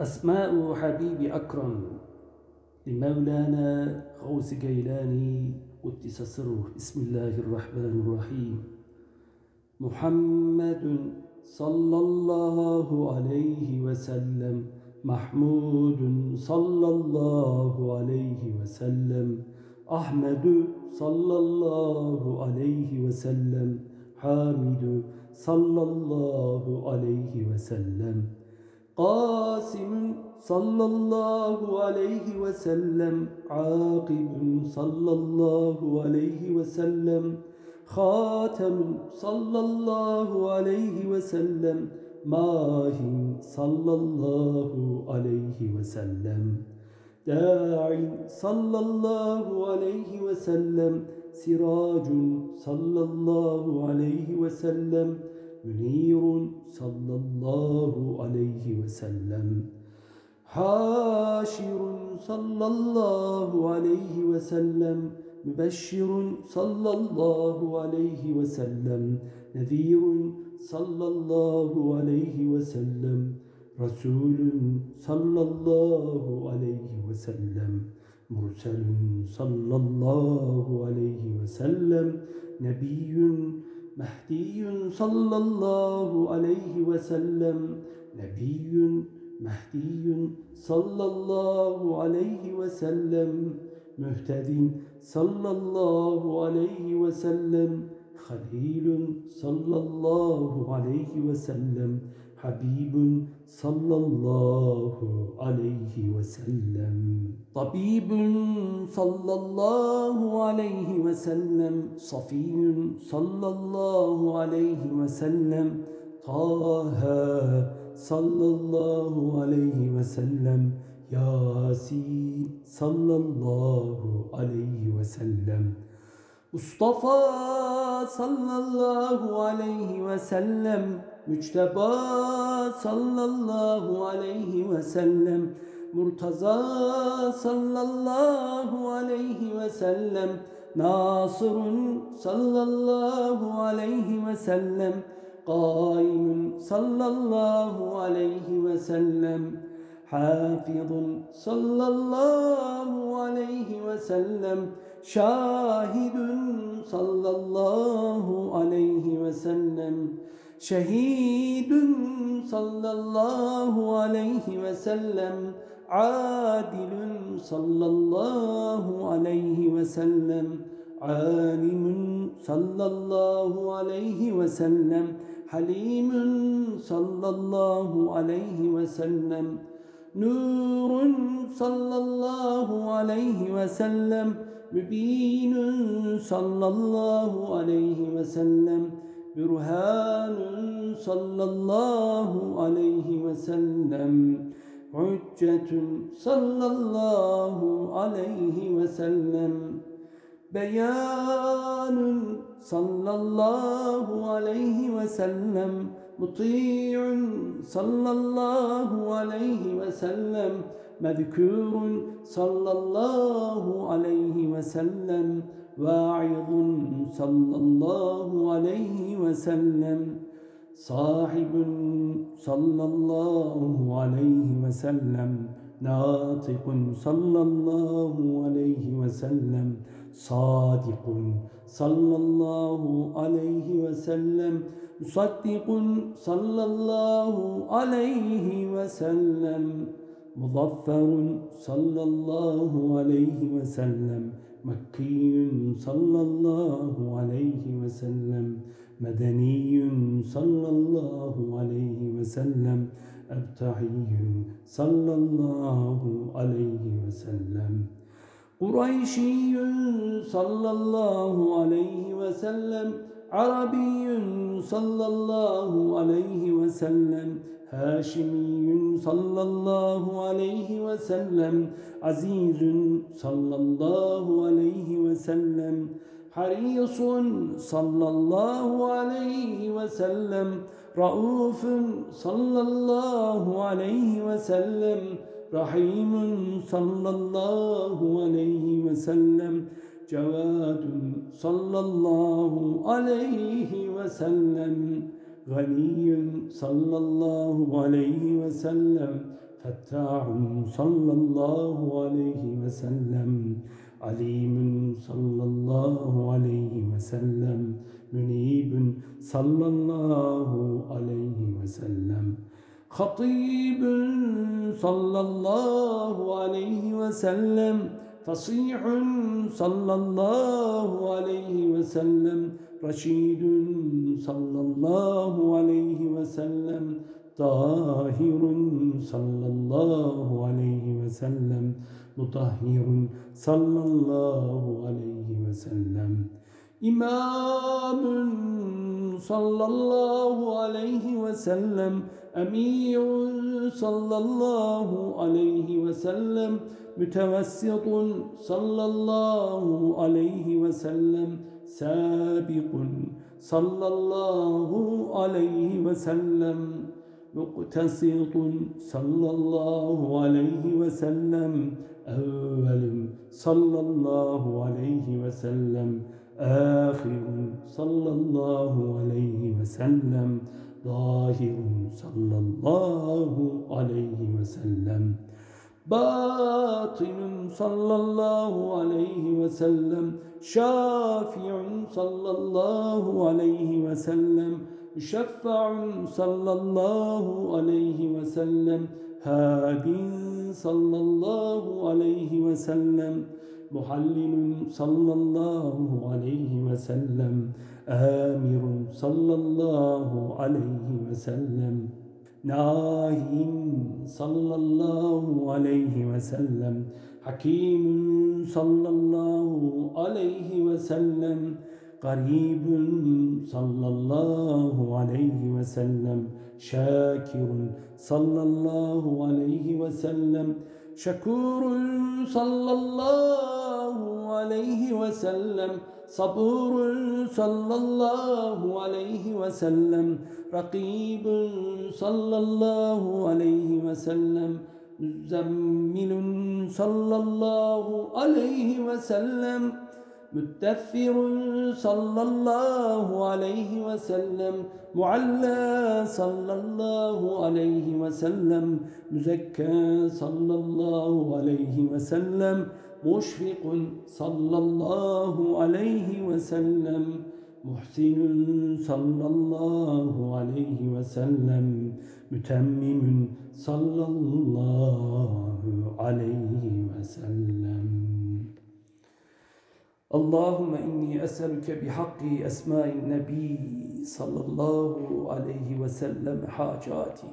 أسماء حبيب أكرم لمولانا غوث جيلاني قدس سره. بسم الله الرحمن الرحيم. محمد صلى الله عليه وسلم. محمود صلى الله عليه وسلم. أحمد صلى الله عليه وسلم. حامد صلى الله عليه وسلم. قاسم صلى الله عليه وسلم عاقب صلى الله عليه وسلم خاتم صلى الله عليه وسلم ماه صلى الله عليه وسلم داع صلى الله عليه وسلم سراج صلى الله عليه وسلم منير صلى الله عليه وسلم. حاشر صلى الله عليه وسلم. مبشر صلى الله عليه وسلم. نذير صلى الله عليه وسلم. رسول صلى الله عليه وسلم. مرسل صلى الله عليه وسلم. نبي مهدي صلى الله عليه وسلم. نبي مهدي صلى الله عليه وسلم. مهتد صلى الله عليه وسلم. خليل صلى الله عليه وسلم. حبيب صلى الله عليه وسلم. طبيب صلى الله عليه وسلم. صفي صلى الله عليه وسلم. طه صلى الله عليه وسلم. ياسين صلى الله عليه وسلم. مصطفى صلى الله عليه وسلم. مجتبى صلى الله عليه وسلم مرتضى صلى الله عليه وسلم ناصر صلى الله عليه وسلم قائم صلى الله عليه وسلم حافظ صلى الله عليه وسلم شاهد صلى الله عليه وسلم. شهيد صلى الله عليه وسلم عادل صلى الله عليه وسلم عالم صلى الله عليه وسلم حليم صلى الله عليه وسلم نور صلى الله عليه وسلم مبين صلى الله عليه وسلم برهان صلى الله عليه وسلم. حجة صلى الله عليه وسلم. بيان صلى الله عليه وسلم. مطيع صلى الله عليه وسلم. مذكور صلى الله عليه وسلم. واعظ صلى الله عليه وسلم. صاحب صلى الله عليه وسلم. ناطق صلى الله عليه وسلم. صادق صلى الله عليه وسلم. مصدق صلى الله عليه وسلم. مظفر صلى الله عليه وسلم. مكي صلى الله عليه وسلم مدني صلى الله عليه وسلم أبتعي صلى الله عليه وسلم. قريشي صلى الله عليه وسلم عربي صلى الله عليه وسلم هاشمي صلى الله عليه وسلم. عزيز صلى الله عليه وسلم. حريص صلى الله عليه وسلم. رؤوف صلى الله عليه وسلم. رحيم صلى الله عليه وسلم. جواد صلى الله عليه وسلم. غني صلى الله عليه وسلم فتاح صلى الله عليه وسلم عليم صلى الله عليه وسلم منيب صلى الله عليه وسلم خطيب صلى الله عليه وسلم فصيح صلى الله عليه وسلم رشيد صلى الله عليه وسلم طاهر صلى الله عليه وسلم مطهر صلى الله عليه وسلم. إمام صلى الله عليه وسلم أمير صلى الله عليه وسلم متوسط صلى الله عليه وسلم سابق صلى الله عليه وسلم مقتسط صلى الله عليه وسلم أول صلى الله عليه وسلم آخر صلى الله عليه وسلم ظاهر صلى الله عليه وسلم. باطن صلى الله عليه وسلم شافع صلى الله عليه وسلم مشفع صلى الله عليه وسلم هاد صلى الله عليه وسلم محلل صلى الله عليه وسلم آمر صلى الله عليه وسلم. ناهٍ صلى الله عليه وسلم. حكيم صلى الله عليه وسلم. قريب صلى الله عليه وسلم. شاكر صلى الله عليه وسلم. شكور صلى الله عليه وسلم. صبور صلى الله عليه وسلم رقيب صلى الله عليه وسلم مزمل صلى الله عليه وسلم متثر صلى الله عليه وسلم معلى صلى الله عليه وسلم مزكى صلى الله عليه وسلم مشفق صلى الله عليه وسلم محسن صلى الله عليه وسلم متمم صلى الله عليه وسلم. اللهم إني أسألك بحق أسماء النبي صلى الله عليه وسلم حاجاتي.